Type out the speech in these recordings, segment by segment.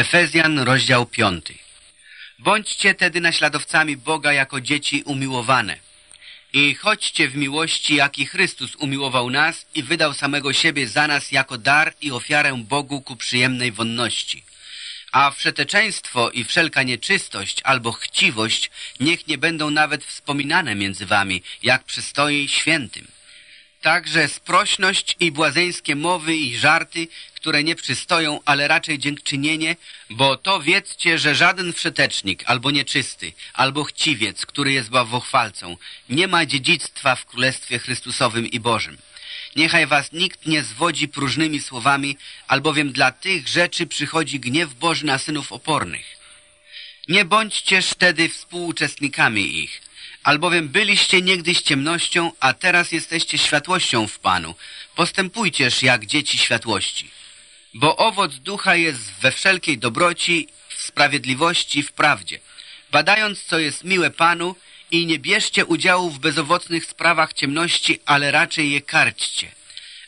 Efezjan, rozdział 5. Bądźcie tedy naśladowcami Boga jako dzieci umiłowane. I chodźcie w miłości, jaki Chrystus umiłował nas i wydał samego siebie za nas jako dar i ofiarę Bogu ku przyjemnej wonności. A wszeteczeństwo i wszelka nieczystość albo chciwość niech nie będą nawet wspominane między wami, jak przystoi świętym. Także sprośność i błazeńskie mowy i żarty, które nie przystoją, ale raczej dziękczynienie, bo to wiedzcie, że żaden wszetecznik, albo nieczysty, albo chciwiec, który jest bałwochwalcą, nie ma dziedzictwa w Królestwie Chrystusowym i Bożym. Niechaj was nikt nie zwodzi próżnymi słowami, albowiem dla tych rzeczy przychodzi gniew Boży na synów opornych. Nie bądźcież wtedy współuczestnikami ich, albowiem byliście niegdyś ciemnością, a teraz jesteście światłością w Panu. Postępujcież jak dzieci światłości. Bo owoc ducha jest we wszelkiej dobroci, w sprawiedliwości, w prawdzie. Badając, co jest miłe Panu i nie bierzcie udziału w bezowocnych sprawach ciemności, ale raczej je karćcie.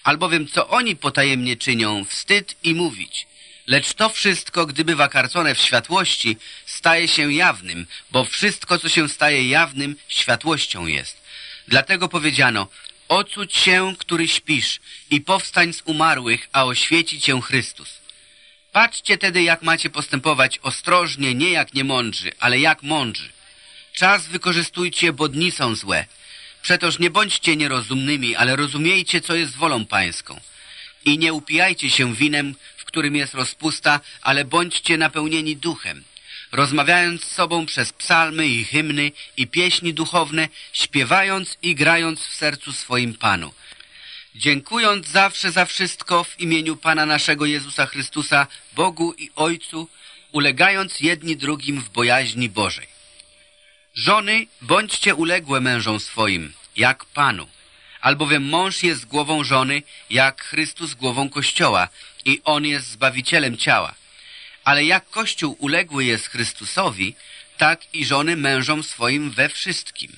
Albowiem co oni potajemnie czynią, wstyd i mówić. Lecz to wszystko, gdy bywa karcone w światłości, staje się jawnym, bo wszystko, co się staje jawnym, światłością jest. Dlatego powiedziano, Ocudź się, który śpisz i powstań z umarłych, a oświeci cię Chrystus. Patrzcie tedy, jak macie postępować ostrożnie, nie jak niemądrzy, ale jak mądrzy. Czas wykorzystujcie, bo dni są złe. Przetoż nie bądźcie nierozumnymi, ale rozumiejcie, co jest wolą pańską. I nie upijajcie się winem, w którym jest rozpusta, ale bądźcie napełnieni duchem rozmawiając z sobą przez psalmy i hymny i pieśni duchowne, śpiewając i grając w sercu swoim Panu. Dziękując zawsze za wszystko w imieniu Pana naszego Jezusa Chrystusa, Bogu i Ojcu, ulegając jedni drugim w bojaźni Bożej. Żony, bądźcie uległe mężom swoim, jak Panu, albowiem mąż jest głową żony, jak Chrystus głową Kościoła i On jest Zbawicielem ciała. Ale jak Kościół uległy jest Chrystusowi, tak i żony mężom swoim we wszystkim.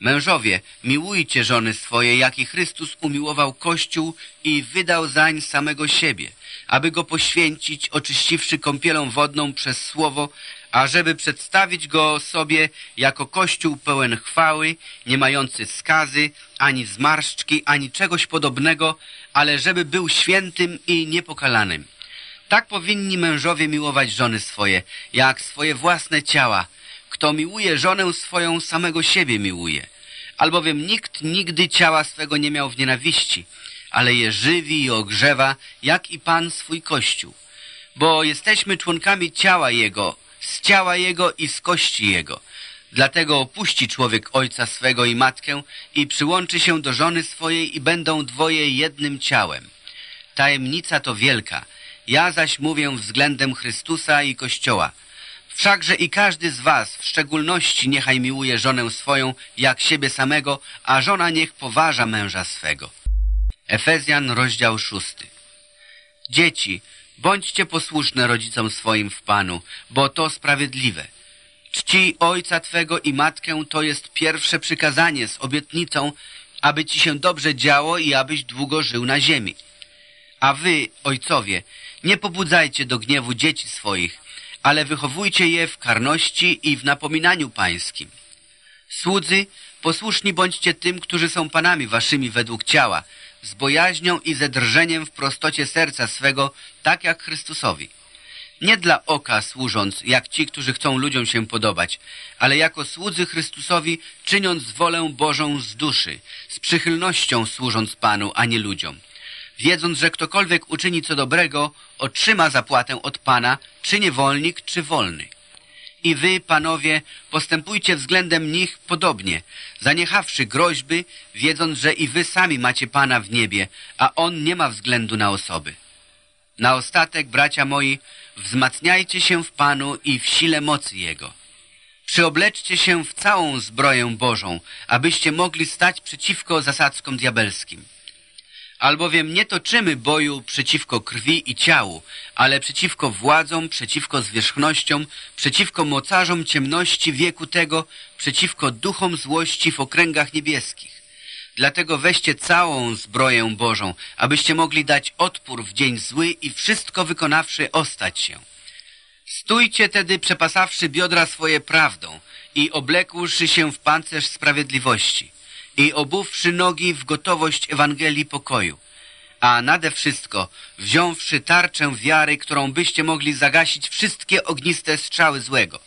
Mężowie, miłujcie żony swoje, jak i Chrystus umiłował Kościół i wydał zań samego siebie, aby go poświęcić, oczyściwszy kąpielą wodną przez słowo, ażeby przedstawić go sobie jako Kościół pełen chwały, nie mający skazy, ani zmarszczki, ani czegoś podobnego, ale żeby był świętym i niepokalanym. Tak powinni mężowie miłować żony swoje, jak swoje własne ciała. Kto miłuje żonę swoją, samego siebie miłuje. Albowiem nikt nigdy ciała swego nie miał w nienawiści, ale je żywi i ogrzewa, jak i Pan swój Kościół. Bo jesteśmy członkami ciała Jego, z ciała Jego i z kości Jego. Dlatego opuści człowiek ojca swego i matkę i przyłączy się do żony swojej i będą dwoje jednym ciałem. Tajemnica to wielka – ja zaś mówię względem Chrystusa i Kościoła. Wszakże i każdy z was w szczególności niechaj miłuje żonę swoją jak siebie samego, a żona niech poważa męża swego. Efezjan, rozdział szósty. Dzieci, bądźcie posłuszne rodzicom swoim w Panu, bo to sprawiedliwe. Czci ojca Twego i matkę to jest pierwsze przykazanie z obietnicą, aby Ci się dobrze działo i abyś długo żył na ziemi. A Wy, ojcowie, nie pobudzajcie do gniewu dzieci swoich, ale wychowujcie je w karności i w napominaniu pańskim. Słudzy, posłuszni bądźcie tym, którzy są panami waszymi według ciała, z bojaźnią i ze drżeniem w prostocie serca swego, tak jak Chrystusowi. Nie dla oka służąc, jak ci, którzy chcą ludziom się podobać, ale jako słudzy Chrystusowi, czyniąc wolę Bożą z duszy, z przychylnością służąc Panu, a nie ludziom wiedząc, że ktokolwiek uczyni co dobrego, otrzyma zapłatę od Pana, czy niewolnik, czy wolny. I wy, panowie, postępujcie względem nich podobnie, zaniechawszy groźby, wiedząc, że i wy sami macie Pana w niebie, a On nie ma względu na osoby. Na ostatek, bracia moi, wzmacniajcie się w Panu i w sile mocy Jego. Przyobleczcie się w całą zbroję Bożą, abyście mogli stać przeciwko zasadzkom diabelskim albowiem nie toczymy boju przeciwko krwi i ciału, ale przeciwko władzom, przeciwko zwierzchnościom, przeciwko mocarzom ciemności wieku tego, przeciwko duchom złości w okręgach niebieskich. Dlatego weźcie całą zbroję Bożą, abyście mogli dać odpór w dzień zły i wszystko wykonawszy ostać się. Stójcie tedy przepasawszy biodra swoje prawdą i oblekłszy się w pancerz sprawiedliwości i obuwszy nogi w gotowość Ewangelii pokoju, a nade wszystko wziąwszy tarczę wiary, którą byście mogli zagasić wszystkie ogniste strzały złego.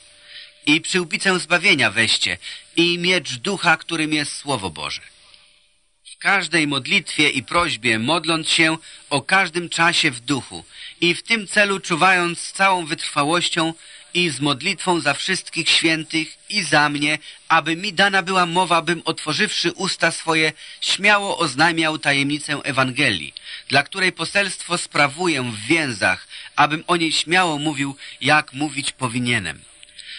I przyłbicę zbawienia weźcie i miecz ducha, którym jest Słowo Boże. W każdej modlitwie i prośbie modląc się o każdym czasie w duchu i w tym celu czuwając z całą wytrwałością i z modlitwą za wszystkich świętych i za mnie, aby mi dana była mowa, bym otworzywszy usta swoje, śmiało oznajmiał tajemnicę Ewangelii, dla której poselstwo sprawuję w więzach, abym o niej śmiało mówił, jak mówić powinienem.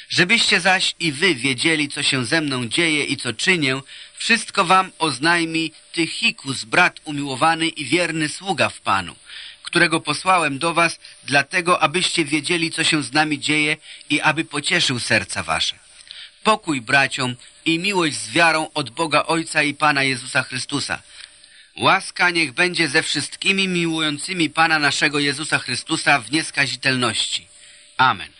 Żebyście zaś i wy wiedzieli, co się ze mną dzieje i co czynię, wszystko wam oznajmi Tychikus, brat umiłowany i wierny sługa w Panu, którego posłałem do was, dlatego abyście wiedzieli, co się z nami dzieje i aby pocieszył serca wasze. Pokój braciom i miłość z wiarą od Boga Ojca i Pana Jezusa Chrystusa. Łaska niech będzie ze wszystkimi miłującymi Pana naszego Jezusa Chrystusa w nieskazitelności. Amen.